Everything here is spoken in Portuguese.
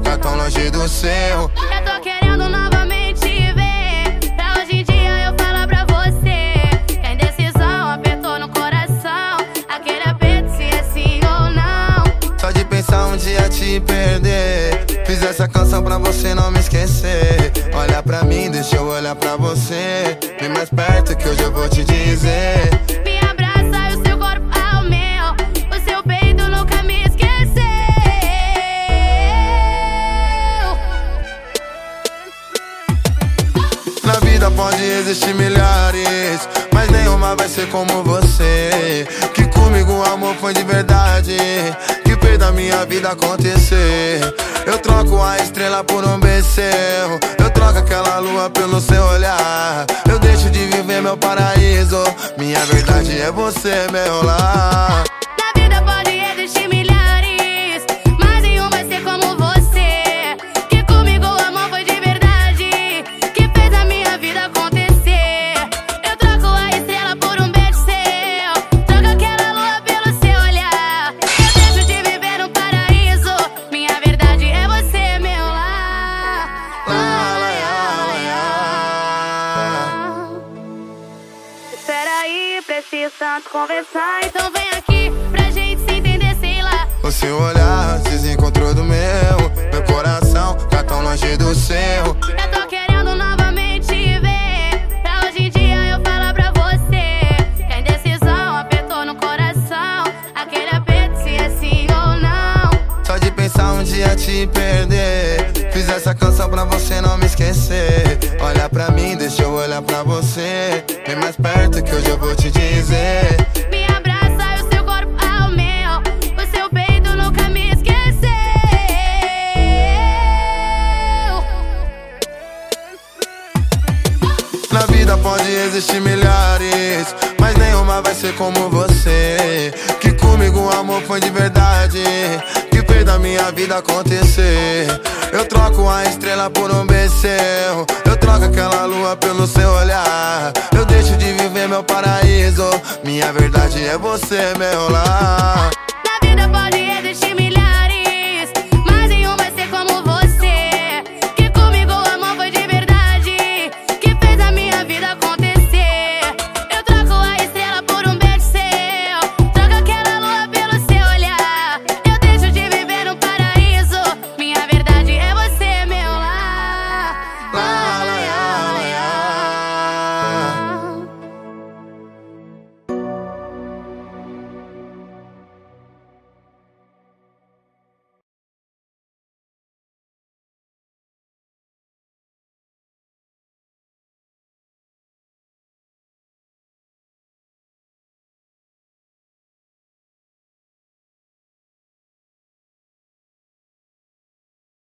tá tão longe do seu. Eu tô querendo novamente ver. Pra hoje em dia eu falar pra você. Que a indecisão apertou no coração. Aquele aperto se é sim ou não. Só de pensar um dia te perder. Fiz essa canção pra você não me esquecer. Olha pra mim, deixa eu olhar pra você. Vem mais perto que hoje eu vou te dizer. Na vida pode existir milhares, mas nenhuma vai ser como você. Que comigo o amor foi de verdade, que fez da minha vida acontecer. Eu troco a estrela por um bezerro, eu troco aquela lua pelo seu olhar. Eu deixo de viver meu paraíso, minha verdade é você, meu lar. Tanto conversar, então vem aqui pra gente se entender, sei lá. O seu olhar se desencontrou do meu. Meu coração tá tão longe do seu. Eu tô querendo novamente ver. Pra hoje em dia eu falar pra você. Que a indecisão apertou no coração. Aquele aperto se é sim ou não. Só de pensar um dia te perder. Fiz essa canção pra você não me esquecer. Olha pra mim, deixa eu olhar pra você. Mais perto que hoje eu vou te dizer. Me abraça e o seu corpo ao meu. O seu peito nunca me esqueceu. Na vida pode existir milhares, mas nenhuma vai ser como você. Que comigo o amor foi de verdade, que fez da minha vida acontecer. Eu troco a estrela por um bezerro, eu troco aquela lua pelo seu olhar. Eu deixo paraíso, minha verdade é você, meu lar.